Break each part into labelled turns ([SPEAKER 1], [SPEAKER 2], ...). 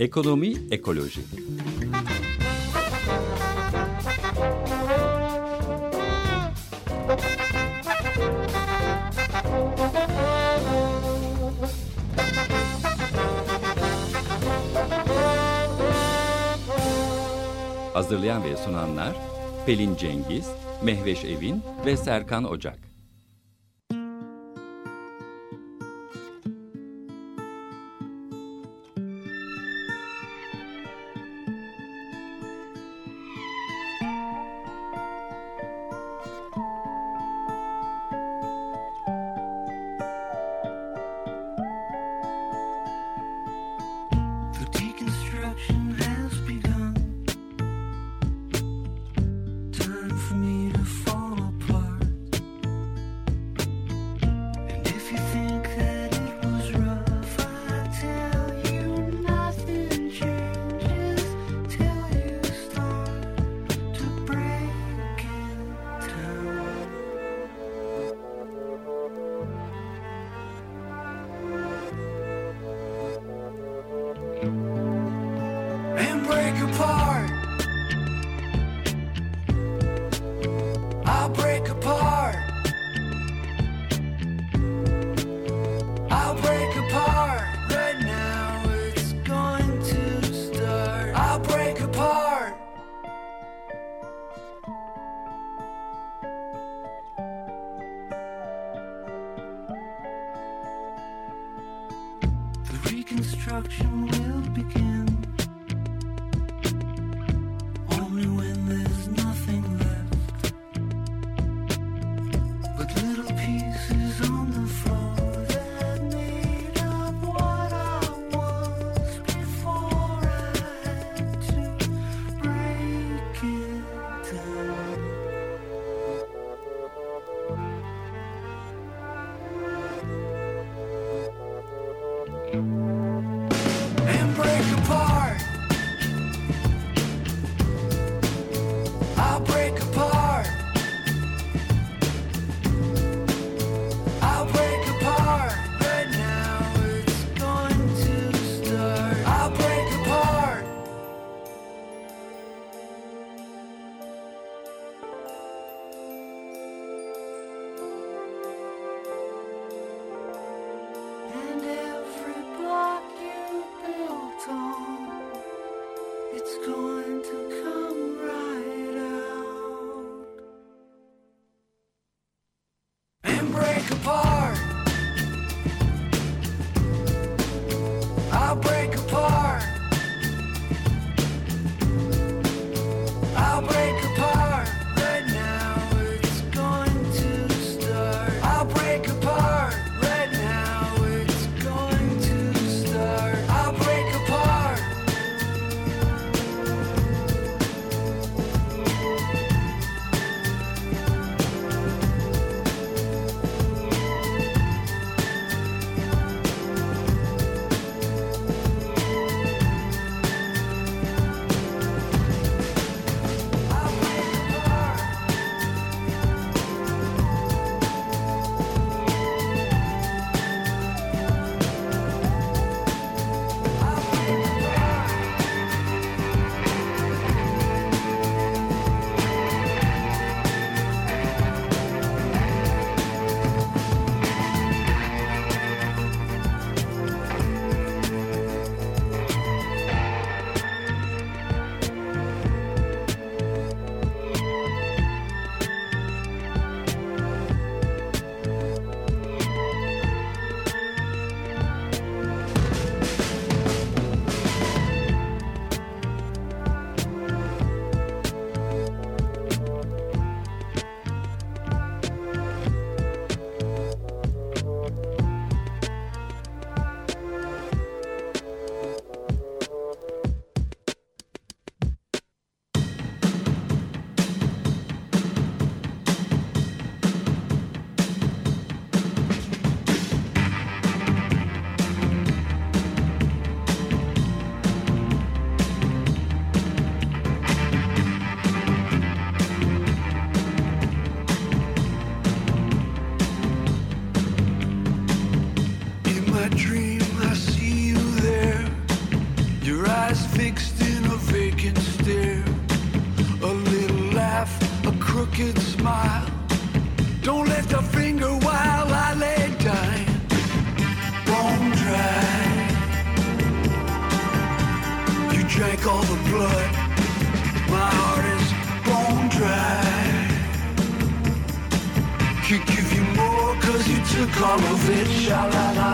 [SPEAKER 1] Ekonomi Ekoloji Hazırlayan ve sunanlar Pelin Cengiz, Mehveş Evin ve Serkan Ocak.
[SPEAKER 2] construction will begin. Drank all the blood. My heart is bone dry. Could give you more cause you took all of it. Sha la la.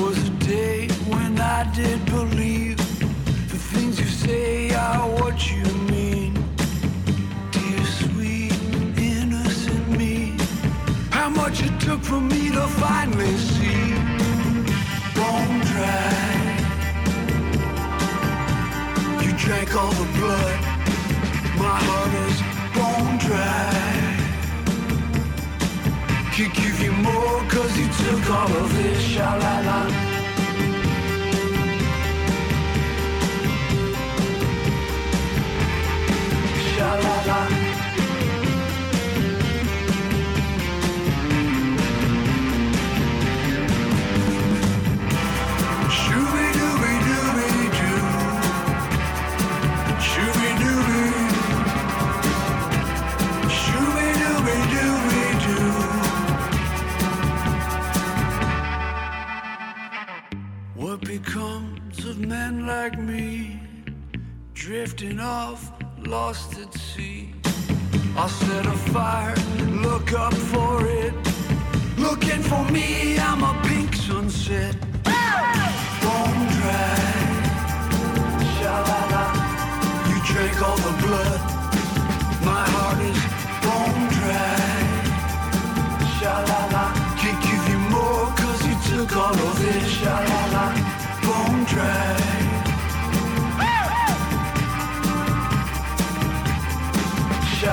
[SPEAKER 2] Was a day when I did believe the things you say are what you mean. Dear sweet innocent me. How much it took for me to finally see. Bone dry. Drank all the blood. My heart is bone dry. Could give you more cause you took all of this. Sha la la. Sha la la.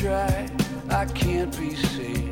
[SPEAKER 2] try, I can't be saved.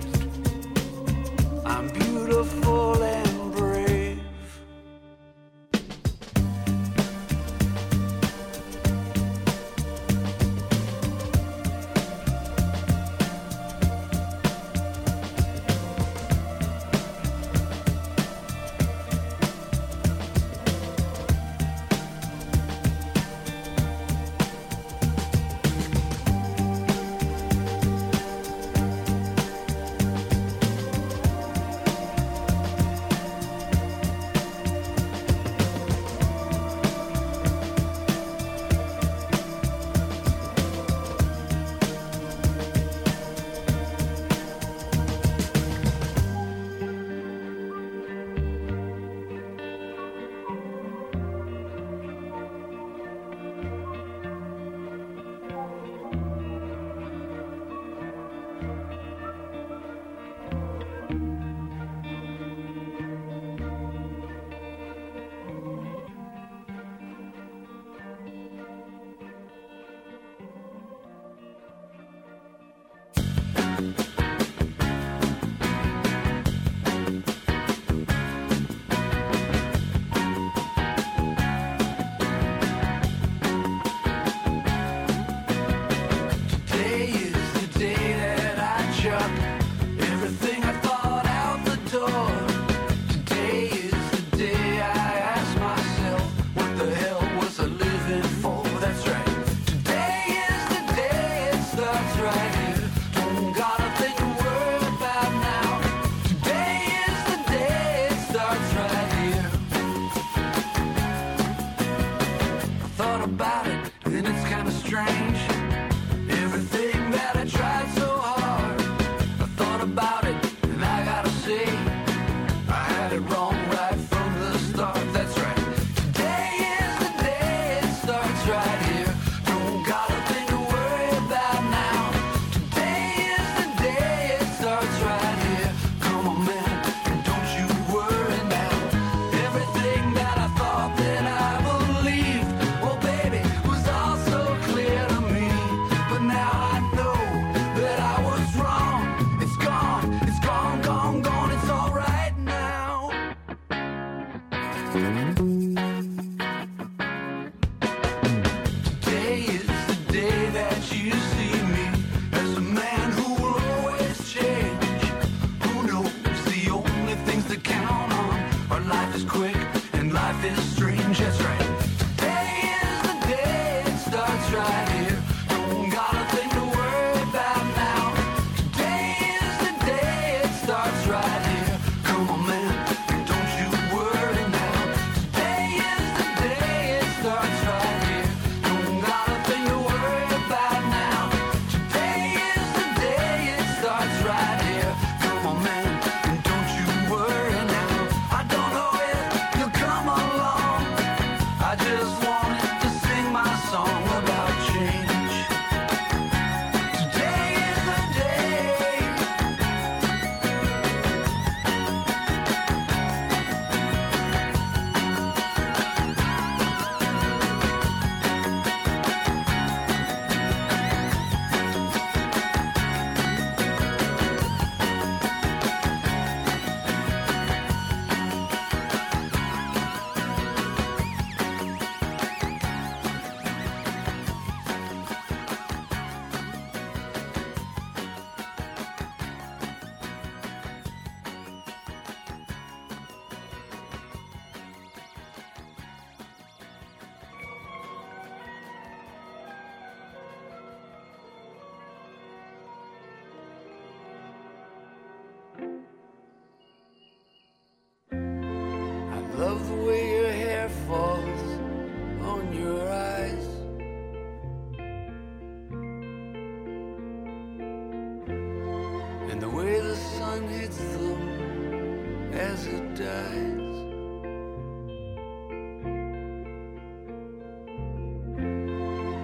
[SPEAKER 2] as it dies.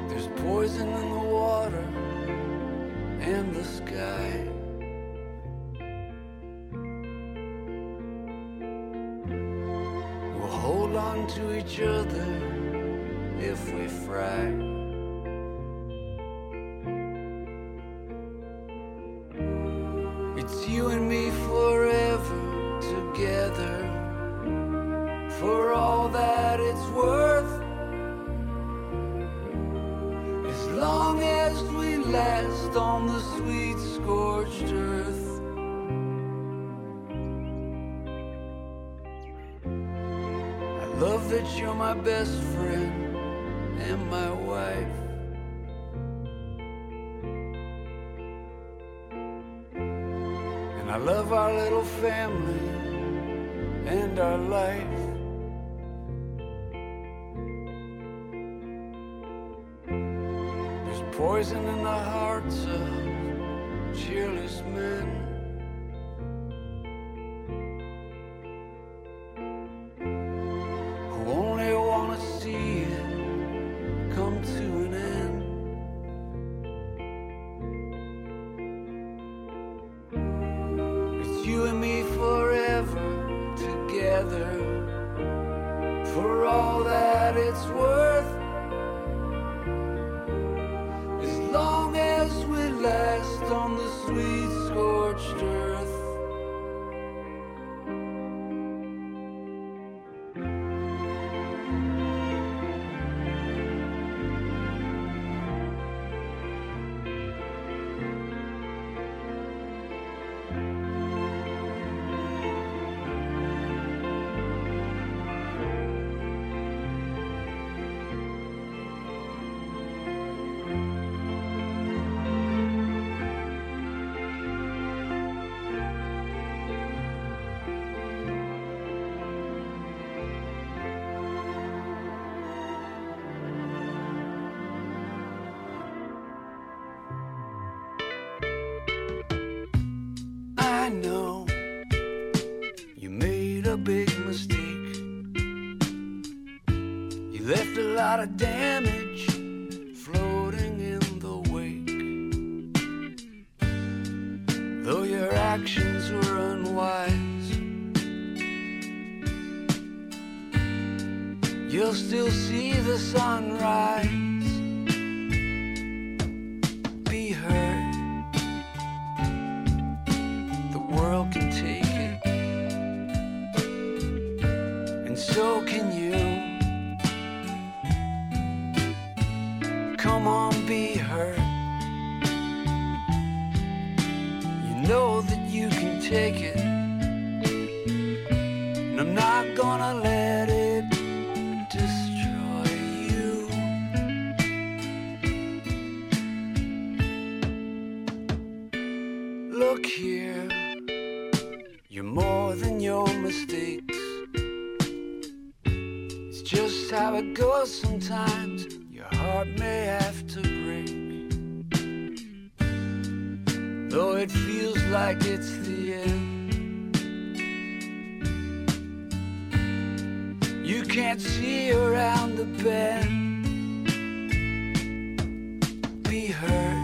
[SPEAKER 2] There's poison in the water and the sky. We'll hold on to each other if we fry. Love that you're my best friend and my wife. And I love our little family and our life. There's poison in the hearts of cheerless men. You left a lot of damage floating in the wake. Though your actions were unwise, you'll still see the sunrise. You're more than your mistakes. It's just how it goes sometimes. Your heart may have to break. Though it feels like it's the end. You can't see around the bend. Be heard.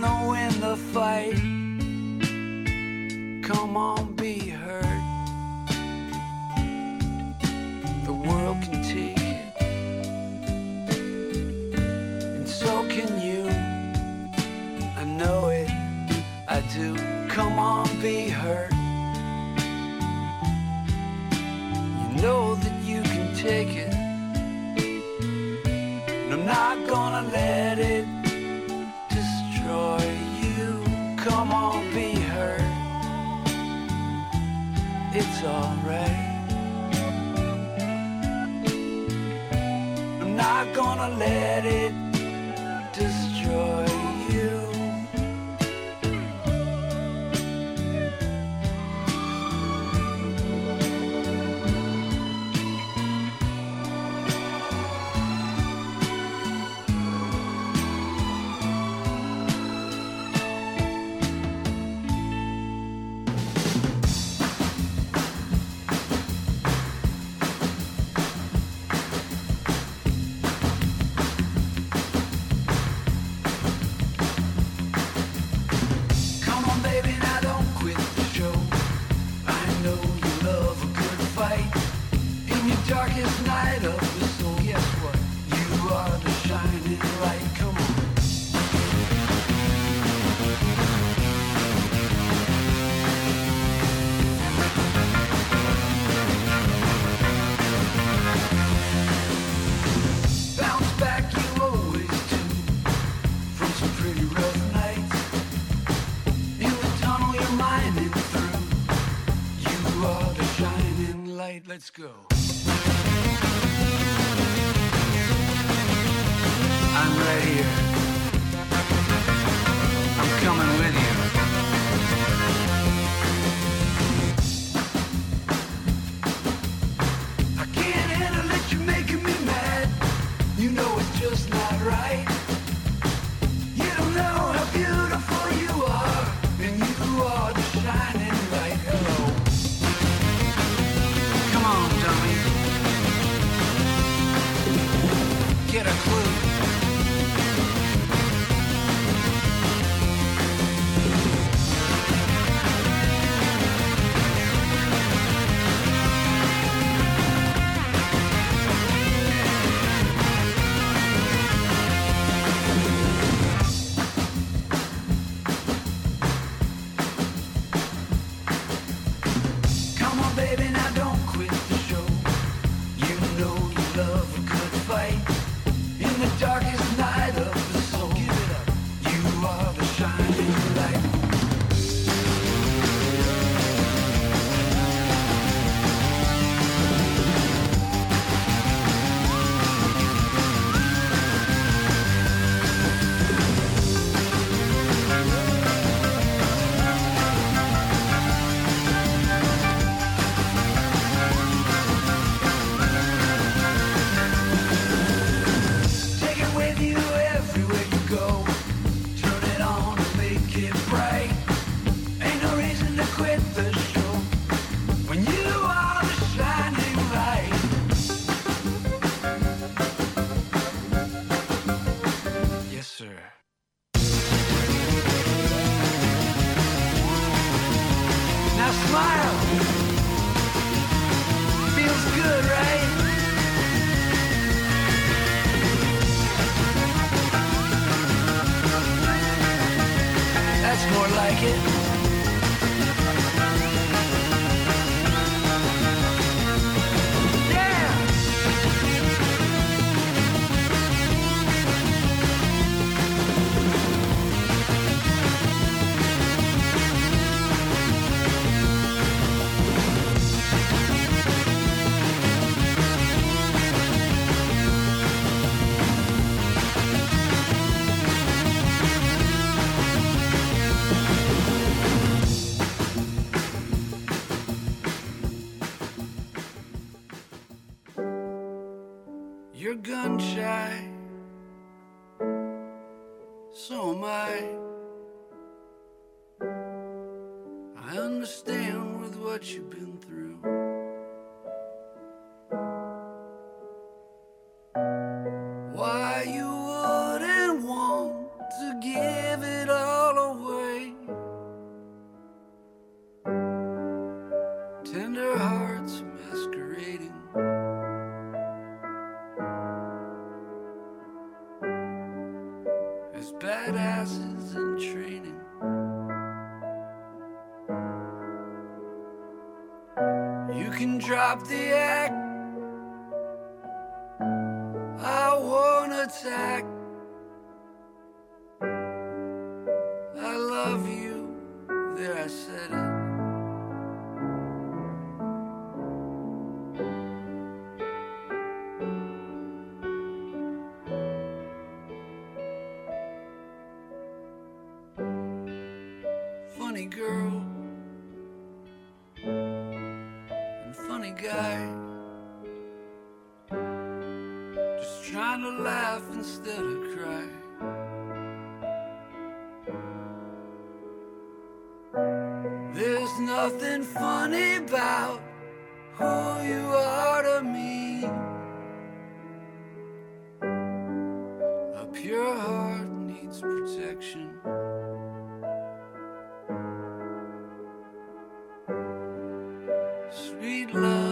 [SPEAKER 2] gonna win the fight. Come on, be hurt. The world can take it, and so can you. I know it, I do. Come on, be hurt. You know that you can take it, and I'm not gonna let it it's alright. I'm not gonna let it destroy Let's go. I'm right here. I'm coming with you. You're gun shy. So am I. I understand with what you've been attack. Sweet love